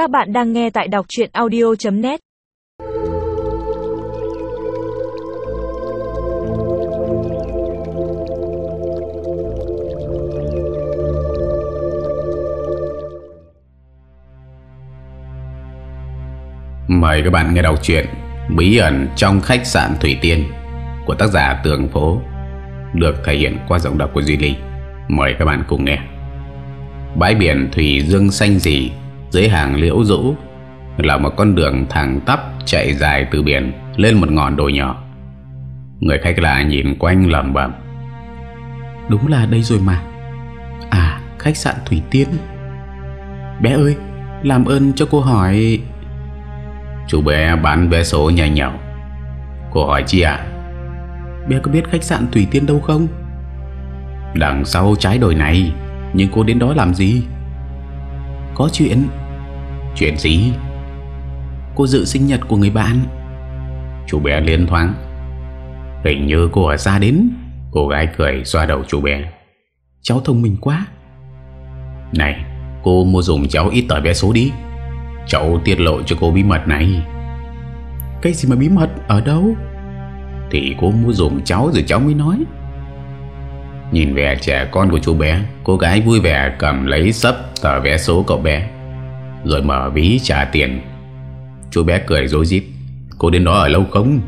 Các bạn đang nghe tại đọc chuyện audio.net Mời các bạn nghe đọc truyện Bí ẩn trong khách sạn Thủy Tiên của tác giả Tường Phố, được thể hiện qua giọng đọc của Duy Ly. Mời các bạn cùng nghe. Bãi biển Thủy Dương xanh dì dưới hàng liễu rũ là một con đường thẳng tắp chạy dài từ biển lên một ngọn đồi nhỏ. Người khách lạ nhìn quanh lầm bẩm. Đúng là đây rồi mà. À khách sạn Thủy Tiên Bé ơi Làm ơn cho cô hỏi. Chú bé bán vé số nhanh nhậu Cô hỏi chi ạ? Bé có biết khách sạn Thủy Tiên đâu không? Đằng sau trái đồi này Nhưng cô đến đó làm gì Có chuyện. Chuyện gì? Cô dự sinh nhật của người bạn. Chú bé liên thoáng. Hình như cô ở xa đến. Cô gái cười xoa đầu chú bé. Cháu thông minh quá. Này Cô mua dùng cháu ít tờ vé số đi. Cháu tiết lộ cho cô bí mật này. Cái gì mà bí mật? Ở đâu? Thì cô mua dùng cháu rồi cháu mới nói Nhìn vẻ trẻ con của chú bé, Cô gái vui vẻ cầm lấy sấp tờ vé số cậu bé, Rồi mở ví trả tiền. Chú bé cười dối rít. Cô đến đó ở lâu không?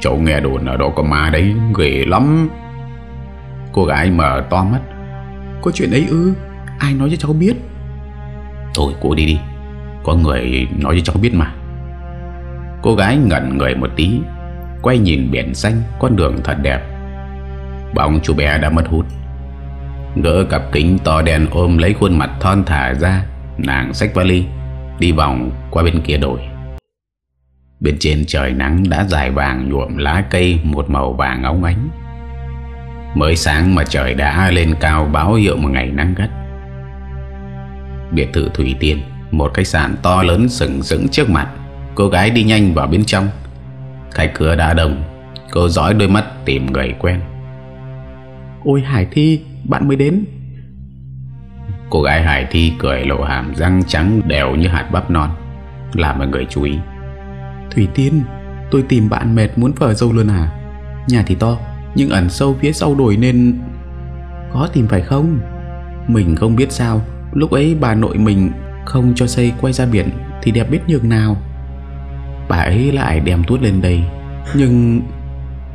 Cháu nghe đồn ở đó có ma đấy, Ghê lắm. Cô gái mở to mắt. Có chuyện ấy ư? Ai nói cho cháu biết? Thôi, cô đi đi. Có người nói cho cháu biết mà. Cô gái ngẩn người một tí, Quay nhìn biển xanh, Con đường thật đẹp. Bóng chú bé đã mất hút. Gỡ cặp kính to đen ôm lấy khuôn mặt thon thả ra, Nàng xách vali, Đi vòng qua bên kia đồi. Bên trên trời nắng đã dài vàng nhuộm lá cây một màu vàng óng ánh. Mới sáng mà trời đã lên cao báo hiệu một ngày nắng gắt. Biệt thự Thủy Tiên, Một khách sạn to lớn sừng sững trước mặt, Cô gái đi nhanh vào bên trong. Khách cửa đã đồng Cô dõi đôi mắt tìm người quen. Ôi Hải Thi Bạn mới đến. Cô gái Hải Thi cười lộ hàm răng trắng đều như hạt bắp non Làm mọi người chú ý. Thủy Tiên Tôi tìm bạn mệt muốn phở dâu luôn à? Nhà thì to Nhưng ẩn sâu phía sau đồi nên Khó tìm phải không? Mình không biết sao Lúc ấy bà nội mình không cho xây quay ra biển Thì đẹp biết nhường nào. Bà ấy lại đem tuốt lên đây Nhưng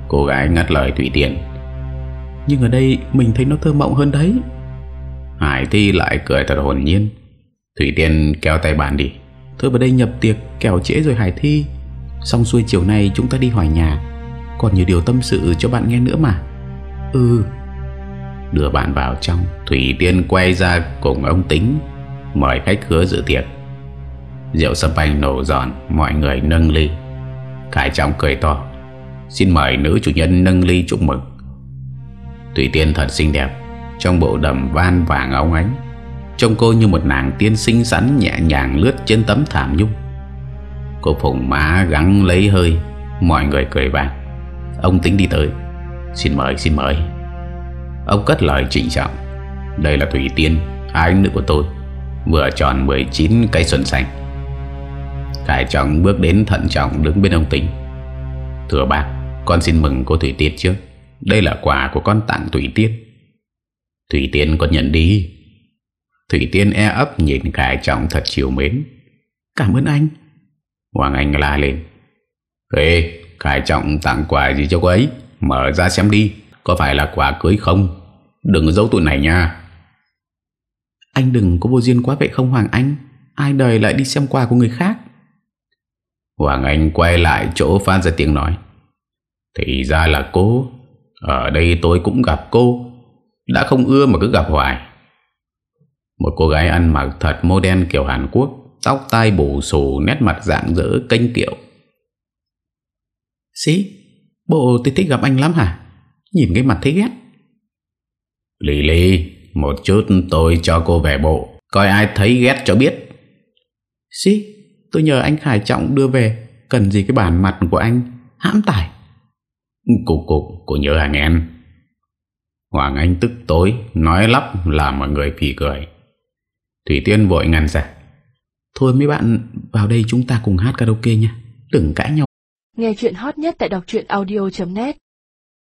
Cô gái ngắt lời Thủy Tiên Nhưng ở đây mình thấy nó thơ mộng hơn đấy. Hải Thi lại cười thật hồn nhiên. Thủy Tiên kéo tay bạn đi. Thôi vào đây nhập tiệc kẻo trễ rồi Hải Thi. Xong xuôi chiều nay chúng ta đi hỏi nhà. Còn nhiều điều tâm sự cho bạn nghe nữa mà. Ừ. Đưa bạn vào trong. Thủy Tiên quay ra cùng ông Tính. Mời khách khứa dự tiệc. Rượu sâm banh nổ giòn Mọi người nâng ly. Khải Trọng cười to. Xin mời nữ chủ nhân nâng ly chúc mừng Thủy Tiên thật xinh đẹp, Trong bộ đầm van vàng óng ánh, Trông cô như một nàng tiên xinh xắn Nhẹ nhàng lướt trên tấm thảm nhung. Cô phùng má gắng lấy hơi, Mọi người cười vàng Ông tính đi tới. Xin mời xin mời. Ông cất lời trịnh trọng. Đây là Thủy Tiên Ái nữ của tôi, Vừa tròn 19 cây xuân xanh. Khải trọng bước đến thận trọng đứng bên ông tính. Thưa bác, Con xin mừng cô Thủy Tiên trước đây là quà của con tặng Thủy Tiên. Thủy Tiên con nhận đi? Thủy Tiên e ấp nhìn Khải trọng thật chiều mến. Cảm ơn anh. Hoàng Anh la lên. Ê Khải trọng tặng quà gì cho cô ấy? Mở ra xem đi. Có phải là quà cưới không? Đừng giấu tụi này nha. Anh đừng có vô duyên quá vậy không Hoàng Anh. Ai đời lại đi xem quà của người khác? Hoàng Anh quay lại chỗ phát ra tiếng nói. Thì ra là cô ở đây tôi cũng gặp cô. Đã không ưa mà cứ gặp hoài. Một cô gái ăn mặc thật modern kiểu Hàn Quốc, Tóc tai bù xù, Nét mặt dạng dỡ kênh kiệu. Xí, Bộ tôi thích gặp anh lắm hả? Nhìn cái mặt thấy ghét. Lì lì, Một chút tôi cho cô về bộ, Coi ai thấy ghét cho biết. Xí, Tôi nhờ anh Khải Trọng đưa về, Cần gì cái bản mặt của anh? Hãm tải. Cục cục cô nhớ hàng em. Hoàng Anh tức tối, Nói lắp làm mọi người phì cười. Thủy Tiên vội ngăn ra. Thôi mấy bạn vào đây chúng ta cùng hát karaoke nha Đừng cãi nhau. Nghe chuyện hot nhất tại đọc truyện audio.net